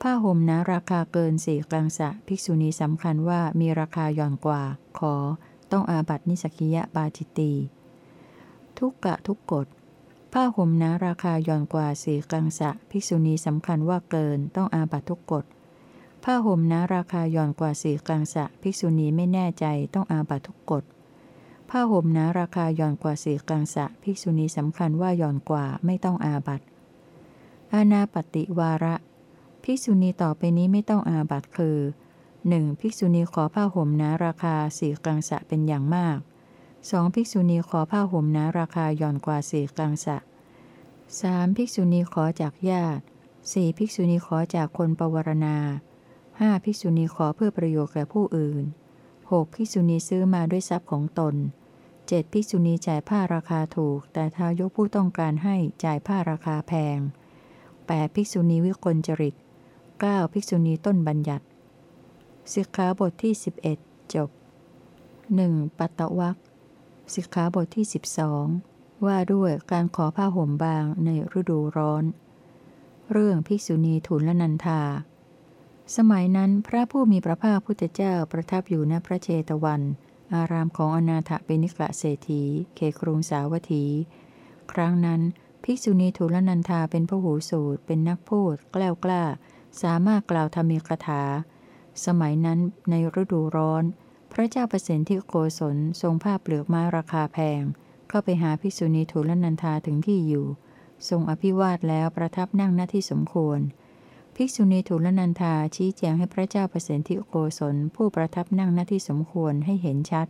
ผ้าห่มนะราคาเกินสี่กลังสะภิกษุณีสำคัญว่ามีราคาย่อนกว่า ขอต้องอาบัตินิสกิยปาจิตตีทุกกะทุกกฎ ผ้าห่มนะราคาย่อนกว่าสี่กังสะภิกษุณีสำคัญว่าเกินต้องอาบัตทุกกฎผ้าห่มนะราคาย่อนกว่าสี่กังสะภิกษุณีไม่แน่ใจต้องอาบัตทุกกฎผ้าห่มนะราคาย่อนกว่าสี่กังสะภิกษุณีสำคัญว่าย่อนกว่าไม่ต้องอาบัตอาณาปฏิวาระ ภิกษุณีต่อไปนี้ไม่ต้องอาบัตคือ 1. ภิกษุณีขอผ้าห่มนะราคาสี่กังสะเป็นอย่างมาก สองภิกษุณีขอผ้าห่มนะราคาย่อนกว่าสี่กังสะสามภิกษุณีขอจากญาติสี่ภิกษุณีขอจากคนปวารณาห้าภิกษุณีขอเพื่อประโยชน์แก่ผู้อื่นหกภิกษุณีซื้อมาด้วยทรัพย์ของตนเจ็ดภิกษุณีจ่ายผ้าราคาถูก แต่ทายกผู้ต้องการให้จ่ายผ้าราคาแพงแปดภิกษุณีวิกลจริตเก้าภิกษุณีต้นบัญญัติสิกขาบทที่11จบ 1. ปัตตวัก สิกขาบทที่ 12 ว่าด้วยการขอผ้าห่มบางในฤดูร้อน เรื่องภิกษุณีทุนละนันทาสมัยนั้นพระผู้มีพระภาคพุทธเจ้าประทับอยู่ณพระเชตวัน อารามของอนาถเปนิกะเศรษฐีเขครุงสาวัตถี ครั้งนั้นภิกษุณีทุลนันทาเป็นพระหูสูตรเป็นนักพูดกล้ากล้า สามารถกล่าวธรรมีคาถา สมัยนั้นในฤดูร้อน พระเจ้าประสิทธิโกศลทรงผ้าเปลือกไม้ราคาแพง เข้าไปหาภิกษุณีทูลนันทาถึงที่อยู่ ทรงอภิวาทแล้วประทับนั่งหน้าที่สมควร ภิกษุณีทูลนันทาชี้แจงให้พระเจ้าประสิทธิโกศลผู้ประทับนั่งหน้าที่สมควรให้เห็นชัด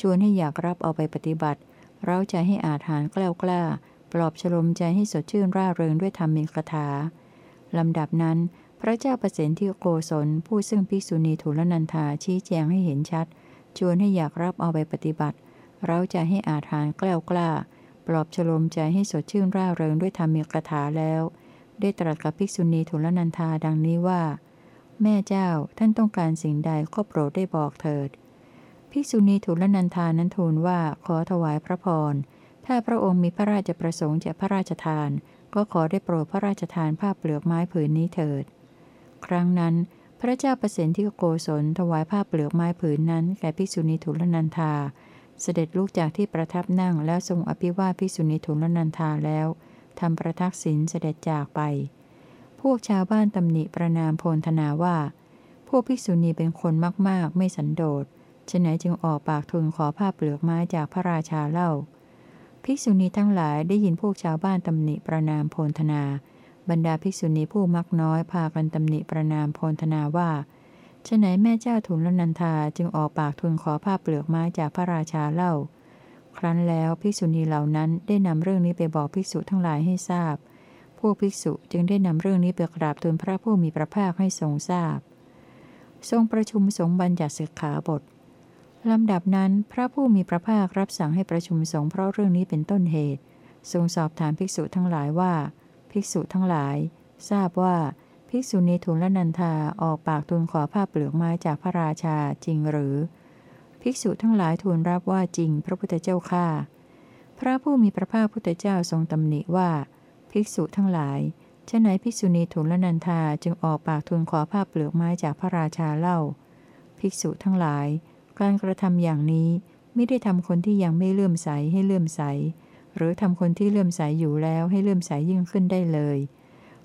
ชวนให้อยากรับเอาไปปฏิบัติ เราใจให้อาถานกล้ากล้า ปลอบฉลมใจให้สดชื่นร่าเริงด้วยธรรมีคาถาลำดับนั้น ระเจ้าประสิทธิโกศลผู้ซึ่งภิกษุณีทุลนันทาชี้แจงให้เห็นชัด ชวนให้อยากรับเอาไปปฏิบัติ เราจะให้อาถานกล้ากล้า ปลอบฉลมใจให้สดชื่นร่าเริงด้วยธรรมีกถาแล้ว ได้ตรัสกับภิกษุณีทุลนันทาดังนี้ว่า แม่เจ้าท่านต้องการสิ่งใดก็โปรดได้บอกเถิด ภิกษุณีทูลนันทานั้นทูลว่าขอถวายพระพร ถ้าพระองค์มีพระราชประสงค์จะพระราชทาน ก็ขอได้โปรดพระราชทานผ้าเปลือกไม้ผืนนี้เถิด ครั้งนั้น พระเจ้าประสิทธิโกศลถวายผ้าเปลือกไม้ผืนนั้นแก่ภิกษุณีทูลนันทาเสด็จลุกจากที่ประทับนั่งแล้วทรงอภิวาภิกษุณีทูลนันทาแล้วทำประทักษิณเสด็จจากไป พวกชาวบ้านตำหนิประนามโพลธนาว่า พวกภิกษุณีเป็นคนมากๆ ไม่สันโดษฉะไหนจึงออกปากทูลขอผ้าเปลือกไม้จากพระราชาเล่า ภิกษุณีทั้งหลายได้ยินพวกชาวบ้านตำหนิประนามโพลธนา บรรดาภิกษุณีผู้มักน้อยพากันตำหนิประนามโพลธนาว่าฉะไหนแม่เจ้าทูลนันทาจึงออกปากทูลขอผ้าเปลือกไม้จากพระราชาเล่า ครั้นแล้วภิกษุณีเหล่านั้นได้นำเรื่องนี้ไปบอกภิกษุทั้งหลายให้ทราบ พวกภิกษุจึงได้นำเรื่องนี้ไปกราบทูลพระผู้มีพระภาคให้ทรงทราบ ทรงประชุมสงฆ์บัญญัติสิกขาบทลำดับนั้นพระผู้มีพระภาครับสั่งให้ประชุมสงฆ์เพราะเรื่องนี้เป็นต้นเหตุ ทรงสอบถามภิกษุทั้งหลายว่า ภิกษุทั้งหลาย ทราบว่าภิกษุณีทูลละนันทาออกปากทูลขอผ้าเปลือกไม้จากพระราชาจริงหรือ ภิกษุทั้งหลายทูลรับว่าจริงพระพุทธเจ้าข้าพระผู้มีพระภาคพุทธเจ้าทรงตำหนิว่า ภิกษุทั้งหลายฉะไหนภิกษุณีทูลละนันทาจึงออกปากทูลขอผ้าเปลือกไม้จากพระราชาเล่า ภิกษุทั้งหลาย การกระทำอย่างนี้ไม่ได้ทำคนที่ยังไม่เลื่อมใสให้เลื่อมใส หรือทำคนที่เลื่อมใสอยู่แล้วให้เลื่อมใสยิ่งขึ้นได้เลย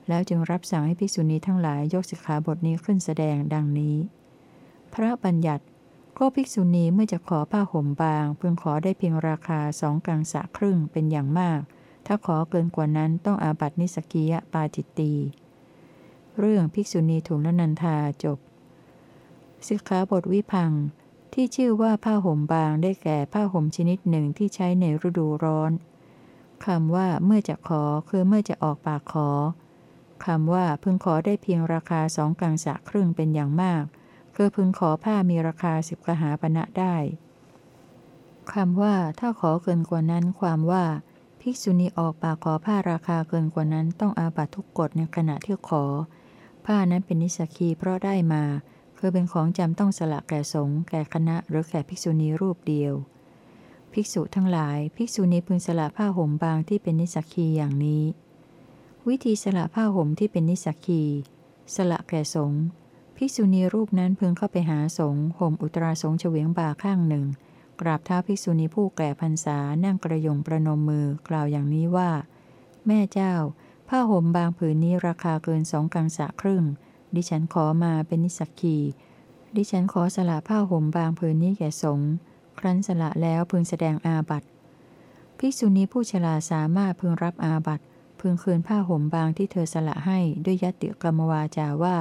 แล้วจึงรับสั่งให้ภิกษุณีทั้งหลายยกสิกขาบทนี้ขึ้นแสดงดังนี้ พระบัญญัติก็ภิกษุณีเมื่อจะขอผ้าห่มบางเพึงขอได้เพียงราคาสองกังสะครึ่งเป็นอย่างมาก ถ้าขอเกินกว่านั้นต้องอาบัตินิสกิยะปาจิตตีเรื่องภิกษุณีถุงละนันทาจบสิกขาบทวิพังที่ชื่อว่าผ้าห่มบางได้แก่ผ้าห่มชนิดหนึ่งที่ใช้ในฤดูร้อน คำว่าเมื่อจะขอคือเมื่อจะออกปากขอคำว่าพึงขอได้เพียงราคาสองกังสะครึ่งเป็นอย่างมาก คือพึงขอผ้ามีราคาสิบกหาปณะได้คำว่าถ้าขอเกินกว่านั้นความว่า ภิกษุณีออกปากขอผ้าราคาเกินกว่านั้นต้องอาบัตทุกกฎในขณะที่ขอ ผ้านั้นเป็นนิสกีเพราะได้มา คือเป็นของจำต้องสละแก่สงฆ์แก่คณะหรือแก่ภิกษุณีรูปเดียว ภิกษุทั้งหลาย ภิกษุณีพึงสละผ้าห่มบางที่เป็นนิสกีอย่างนี้ วิธีสละผ้าห่มที่เป็นนิสักคีสละแก่สงฆ์ภิกษุณีรูปนั้นพึงเข้าไปหาสงฆ์ห่มอุตราสงฆ์เฉวียงบ่าข้างหนึ่ง กราบเท้าภิกษุณีผู้แก่พรรษานั่งกระยงประนมมือกล่าวอย่างนี้ว่า แม่เจ้า ผ้าห่มบางผืนนี้ราคาเกินสองกังสะครึ่ง ดิฉันขอมาเป็นนิสักคีดิฉันขอสละผ้าห่มบางผืนนี้แก่สงฆ์ ครั้นสละแล้วพึงแสดงอาบัติ ภิกษุณีผู้ฉลาสามารถพึงรับอาบัติ พึงคืนผ้าห่มบางที่เธอสละให้ด้วยยติกรรมวาจาว่า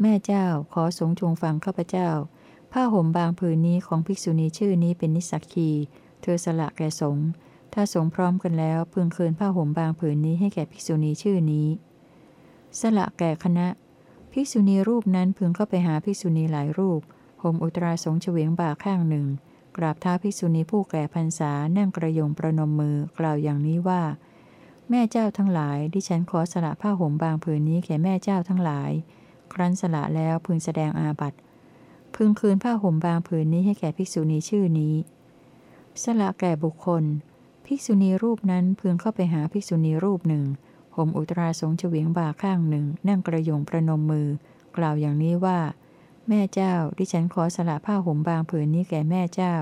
แม่เจ้าขอสงจงฟังข้าพเจ้า ผ้าห่มบางผืนนี้ของภิกษุณีชื่อนี้เป็นนิสักคี เธอสละแก่สงถ้าสงพร้อมกันแล้ว พึงคืนผ้าห่มบางผืนนี้ให้แก่ภิกษุณีชื่อนี้ สละแก่คณะ ภิกษุณีรูปนั้นพึงเข้าไปหาภิกษุณีหลายรูปห่มอุตราสงเฉวียงบ่าข้างหนึ่ง กราบท้าภิกษุณีผู้แก่พรรษานั่งกระยงประนมมือกล่าวอย่างนี้ว่า แม่เจ้าทั้งหลาย ดิฉันขอสละผ้าห่มบางผืนนี้แก่แม่เจ้าทั้งหลาย ครั้นสละแล้วพึงแสดงอาบัติพึงคืนผ้าห่มบางผืนนี้ให้แก่ภิกษุณีชื่อนี้ สละแก่บุคคล ภิกษุณีรูปนั้นพึงเข้าไปหาภิกษุณีรูปหนึ่งห่มอุตราสงเฉวียงบ่าข้างหนึ่ง นั่งกระยงประนมมือกล่าวอย่างนี้ว่า แม่เจ้า ดิฉันขอสละผ้าห่มบางผืนนี้แก่แม่เจ้า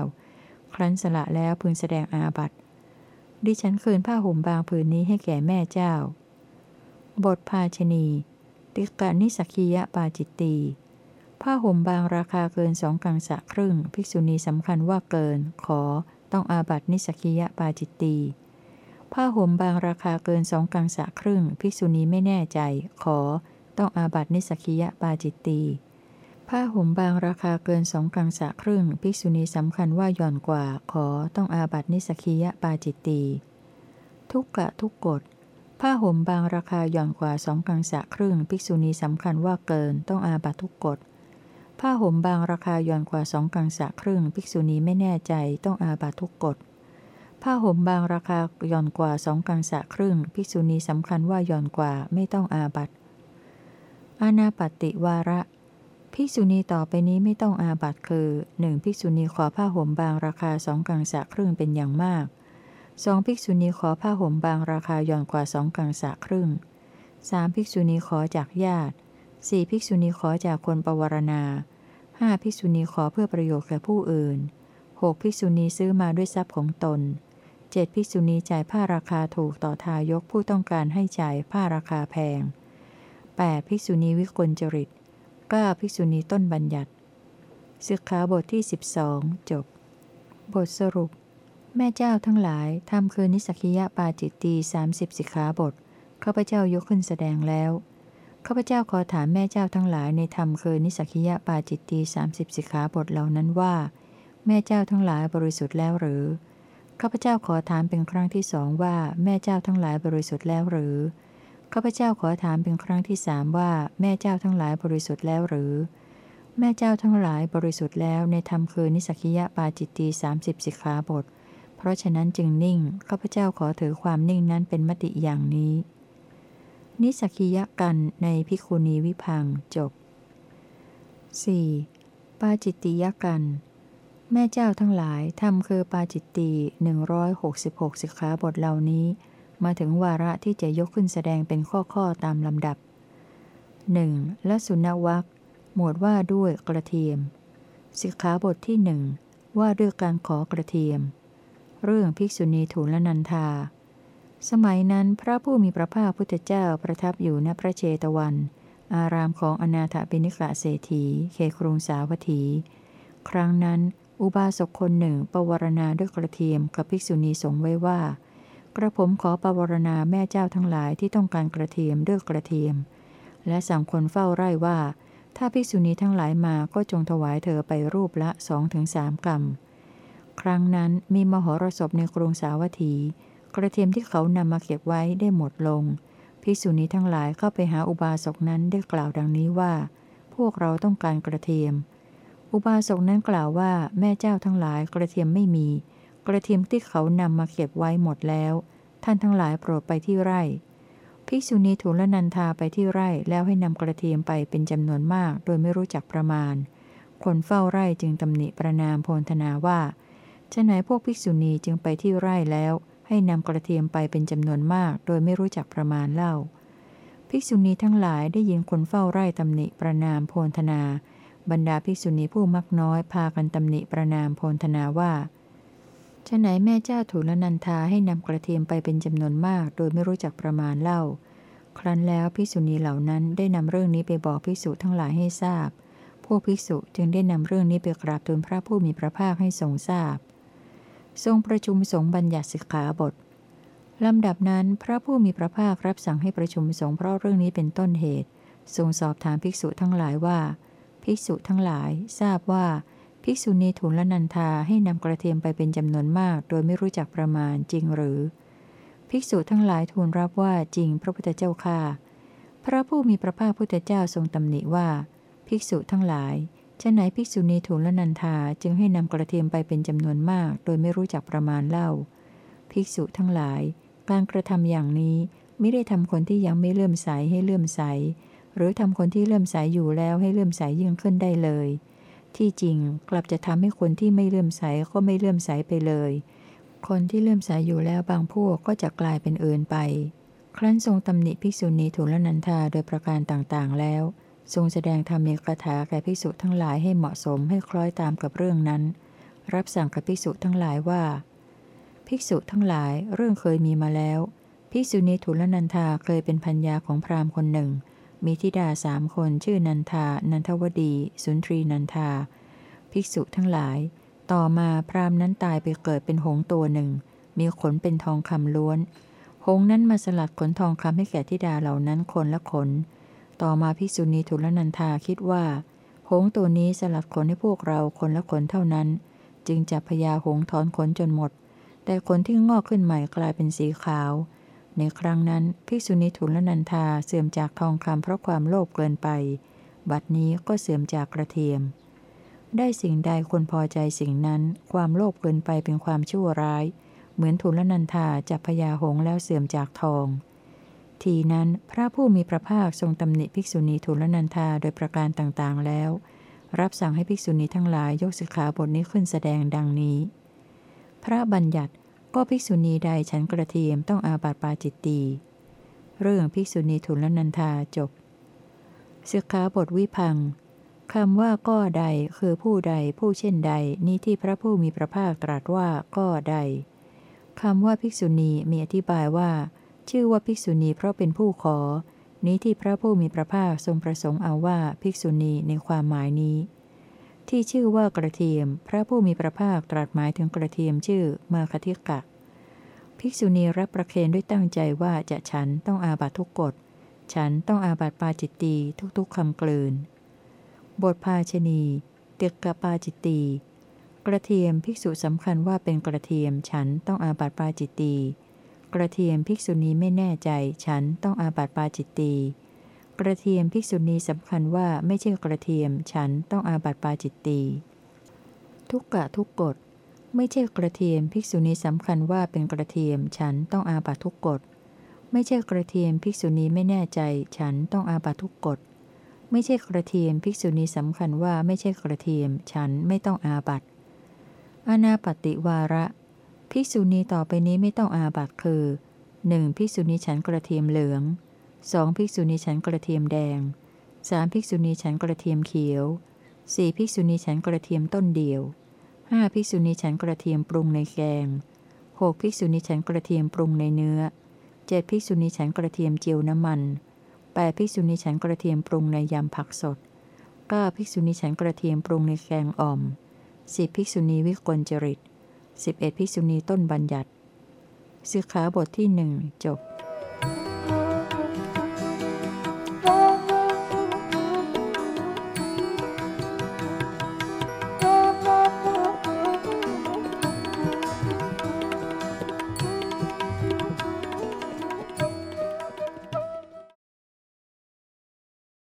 ครั้นสละแล้วพึงแสดงอาบัติ ดิฉันคืนผ้าห่มบางผืนนี้ให้แก่แม่เจ้า บทภาชนี ติกานิสักียะปาจิตตีผ้าห่มบางราคาเกินสองกังสะครึ่ง ภิกษุณีสำคัญว่าเกิน ขอ ต้องอาบัตินิสกิยะปาจิตตีผ้าห่มบางราคาเกินสองกังสะครึ่ง ภิกษุณีไม่แน่ใจ ขอ ต้องอาบัตินิสกิยะปาจิตตี ผ้าห่มบางราคาเกินสองกังสะครึ่ง ภิกษุณีสำคัญว่าย่อนกว่า ขอต้องอาบัตินิสกิยะปาจิตตีทุกกะทุกกฎผ้าห่มบางราคาย่อนกว่าสองกังสะครึ่ง ภิกษุณีสำคัญว่าเกินต้องอาบัตทุกกฎผ้าห่มบางราคาย่อนกว่าสองกังสะครึ่ง ภิกษุณีไม่แน่ใจต้องอาบัตทุกกฎผ้าห่มบางราคาย่อนกว่าสองกังสะครึ่ง ภิกษุณีสำคัญว่าย่อนกว่าไม่ต้องอาบัตอานาปติวาระ ภิกษุณีต่อไปนี้ไม่ต้องอาบัตคือหนึ่งภิกษุณีขอผ้าห่มบางราคาสองกังสะครึ่งเป็นอย่างมากสองภิกษุณีขอผ้าห่มบางราคาย่อนกว่าสองกังสะครึ่งสามภิกษุณีขอจากญาติสี่ภิกษุณีขอจากคนปวารณาห้าภิกษุณีขอเพื่อประโยชน์แก่ผู้อื่นหกภิกษุณีซื้อมาด้วยทรัพย์ของตนเจ็ดภิกษุณีจ่ายผ้าราคาถูกต่อทายกผู้ต้องการให้จ่ายผ้าราคาแพง 8. ภิกษุณีวิกลจริต 9. ภิกษุณีต้นบัญญัติศึกขาบทที่ 12 จบ บทสรุป แม่เจ้าทั้งหลายทำคือนิสกิยาปาจิตตี30 สิกขาบทข้าพเจ้ายกขึ้นแสดงแล้วข้าพเจ้าขอถามแม่เจ้าทั้งหลายในธรรมคือนิสกิยาปาจิตตี30 สิกขาบทเหล่านั้นว่า แม่เจ้าทั้งหลายบริสุทธิ์แล้วหรือข้าพเจ้าขอถามเป็นครั้งที่สองว่าแม่เจ้าทั้งหลายบริสุทธิ์แล้วหรือ ข้าพเจ้าขอถามเป็นครั้งที่สามว่าแม่เจ้าทั้งหลายบริสุทธิ์แล้วหรือ แม่เจ้าทั้งหลายบริสุทธิ์แล้วในธรรมคือ นิสกิยะปาจิตตีสามสิบสิกขาบท เพราะฉะนั้นจึงนิ่งข้าพเจ้าขอถือความนิ่งนั้นเป็นมติอย่างนี้ นิสกิยะกันในพิคุณีวิพังจบ 4. ปาจิตติยกัน แม่เจ้าทั้งหลายทำคือปาจิตตีหนึ่งร้อยหกสิบหกสิกขาบทเหล่านี้ มาถึงวาระที่จะยกขึ้นแสดงเป็นข้อ ๆ ตามลำดับ 1. และสุนวักหมวดว่าด้วยกระเทียม สิกขาบทที่หนึ่งว่าด้วยการขอกระเทียม เรื่องภิกษุณีถูลนันทา สมัยนั้นพระผู้มีพระภาคพุทธเจ้าประทับอยู่ณพระเชตวัน อารามของอนาถบิณิกะเศรษฐีเขครุงสาวัตถี ครั้งนั้น อุบาสกคนหนึ่งประวรณาด้วยกระเทียมกับภิกษุณีสงไว้ว่า กระผมขอปรวรณาแม่เจ้าทั้งหลายที่ต้องการกระเทียมด้วยกระเทียม และสั่งคนเฝ้าไร่ว่า ถ้าภิกษุณีทั้งหลายมาก็จงถวายเธอไปรูปละสองถึงสามกรัม ครั้งนั้นมีมหรสพในกรุงสาวัตถี กระเทียมที่เขานำมาเก็บไว้ได้หมดลง ภิกษุณีทั้งหลายเข้าไปหาอุบาสกนั้นได้กล่าวดังนี้ว่า พวกเราต้องการกระเทียม อุบาสกนั้นกล่าวว่าแม่เจ้าทั้งหลายกระเทียมไม่มี กระเทียมที่เขานำมาเก็บไว้หมดแล้ว ท่านทั้งหลายโปรดไปที่ไร่ ภิกษุณีถูลนันทาไปที่ไร่แล้วให้นำกระเทียมไปเป็นจำนวนมาก โดยไม่รู้จักประมาณ คนเฝ้าไร่จึงตำหนิประนามโพลธนาว่าจะไหนพวกภิกษุณีจึงไปที่ไร่แล้ว ให้นำกระเทียมไปเป็นจำนวนมาก โดยไม่รู้จักประมาณเล่า ภิกษุณีทั้งหลายได้ยินคนเฝ้าไร่ตำหนิประนามโพลธนา บรรดาภิกษุณีผู้มักน้อยพากันตำหนิประนามโพลธนาว่า ฉะไหนแม่เจ้าถูลนันทาให้นำกระเทียมไปเป็นจำนวนมาก โดยไม่รู้จักประมาณเล่า ครั้นแล้วภิกษุณีเหล่านั้นได้นำเรื่องนี้ไปบอกภิกษุทั้งหลายให้ทราบ พวกภิกษุจึงได้นำเรื่องนี้ไปกราบทูลพระผู้มีพระภาคให้ทรงทราบ ทรงประชุมสงฆ์บัญญัติสิกขาบทลำดับนั้นพระผู้มีพระภาครับสั่งให้ประชุมสงฆ์เพราะเรื่องนี้เป็นต้นเหตุ ทรงสอบถามภิกษุทั้งหลายว่า ภิกษุทั้งหลายทราบว่า ภิกษุณีทูลละนันทาให้นำกระเทียมไปเป็นจำนวนมาก โดยไม่รู้จักประมาณจริงหรือ ภิกษุทั้งหลายทูลรับว่าจริงพระพุทธเจ้าค่าพระผู้มีพระภาคพุทธเจ้าทรงตำหนิว่า ภิกษุทั้งหลายจะไหนภิกษุณีทูลละนันทาจึงให้นำกระเทียมไปเป็นจำนวนมาก โดยไม่รู้จักประมาณเล่า ภิกษุทั้งหลาย การกระทำอย่างนี้ไม่ได้ทำคนที่ยังไม่เลื่อมใสให้เลื่อมใส หรือทำคนที่เลื่อมใสอยู่แล้วให้เลื่อมใสยิ่งขึ้นได้เลย ที่จริงกลับจะทำให้คนที่ไม่เลื่อมใสก็ไม่เลื่อมใสไปเลย คนที่เลื่อมใสอยู่แล้วบางพวกก็จะกลายเป็นเอื่นไป ครั้นทรงตำหนิภิกษุณีถูลนันทาโดยประการต่างๆ แล้ว ทรงแสดงธรรมีกถาแก่ภิกษุทั้งหลายให้เหมาะสมให้คล้อยตามกับเรื่องนั้น รับสั่งกับภิกษุทั้งหลายว่า ภิกษุทั้งหลายเรื่องเคยมีมาแล้ว ภิกษุณีถูลนันทาเคยเป็นพัญญาของพราหมณ์คนหนึ่ง มีธิดาสามคนชื่อนันทา นันทวดี สุนทรีนันทา ภิกษุทั้งหลาย ต่อมาพรามนั้นตายไปเกิดเป็นหงตัวหนึ่ง มีขนเป็นทองคำล้วน หงนั้นมาสลัดขนทองคำให้แก่ธิดาเหล่านั้นคนละขน ต่อมาภิกษุณีทุลนันทาคิดว่า หงตัวนี้สลัดขนให้พวกเราคนละขนเท่านั้น จึงจับพญาหงถอนขนจนหมด แต่ขนที่งอกขึ้นใหม่กลายเป็นสีขาว ในครั้งนั้นภิกษุณีทุลนันทาเสื่อมจากทองคำเพราะความโลภเกินไป บัดนี้ก็เสื่อมจากกระเทียม ได้สิ่งใดคนพอใจสิ่งนั้น ความโลภเกินไปเป็นความชั่วร้าย เหมือนทุลนันทาจับพยาหงแล้วเสื่อมจากทอง ทีนั้นพระผู้มีพระภาคทรงตำหนิภิกษุณีทุลนันธาโดยประการต่างๆแล้ว รับสั่งให้ภิกษุณีทั้งหลายยกสิกขาบทนี้ขึ้นแสดงดังนี้ พระบัญญัติ ก็ภิกษุณีใดฉันกระเทียมต้องอาบัติปาจิตตี เรื่องภิกษุณีทุลนันธาจบสิกขาบทวิพังคำว่าก็ใดคือผู้ใดผู้เช่นใด นี้ที่พระผู้มีพระภาคตรัสว่าก็ใดคำว่าภิกษุณีมีอธิบายว่า ชื่อว่าภิกษุณีเพราะเป็นผู้ขอ นี้ที่พระผู้มีพระภาคทรงประสงค์เอาว่าภิกษุณีในความหมายนี้ ที่ชื่อว่ากระเทียม พระผู้มีพระภาคตรัสหมายถึงกระเทียมชื่อมาคทิกะ ภิกษุณีรับประเคนด้วยตั้งใจว่าจะฉันต้องอาบัตทุกกฎ ฉันต้องอาบัตปาจิตตีทุกๆคำกลืน บทภาชนี เตียกปาจิตตี กระเทียมภิกษุสำคัญว่าเป็นกระเทียมฉันต้องอาบัตปาจิตตี กระเทียมภิกษุณีไม่แน่ใจฉันต้องอาบัตปาจิตตี กระเทียมภิกษุณีสำคัญว่าไม่ใช่กระเทียมฉันต้องอาบัติปาจิตตีทุกกะทุกกฎไม่ใช่กระเทียมภิกษุณีสำคัญว่าเป็นกระเทียมฉันต้องอาบัติทุกกฎไม่ใช่กระเทียมภิกษุณีไม่แน่ใจ ฉันต้องอาบัติทุกกฎไม่ใช่กระเทียมภิกษุณีสำคัญว่าไม่ใช่กระเทียม ฉันไม่ต้องอาบัตอนาปติวาระ ภิกษุณีต่อไปนี้ไม่ต้องอาบัตคือ 1. ภิกษุณีฉันกระเทียมเหลือง 2. ภิกษุณีฉันกระเทียมแดง 3. ภิกษุณีฉันกระเทียมเขียว 4. ภิกษุณีฉันกระเทียมต้นเดียว 5. ภิกษุณีฉันกระเทียมปรุงในแกง 6. ภิกษุณีฉันกระเทียมปรุงในเนื้อ 7. ภิกษุณีฉันกระเทียมเจียวน้ำมันแปดภิกษุณีฉันกระเทียมปรุงในยำผักสดเก้าภิกษุณีฉันกระเทียมปรุงในแกงอ่อมสิบภิกษุณีวิกลจริตสิบเอ็ดภิกษุณีต้นบัญญัติสิกขาบทที่หนึ่งจบ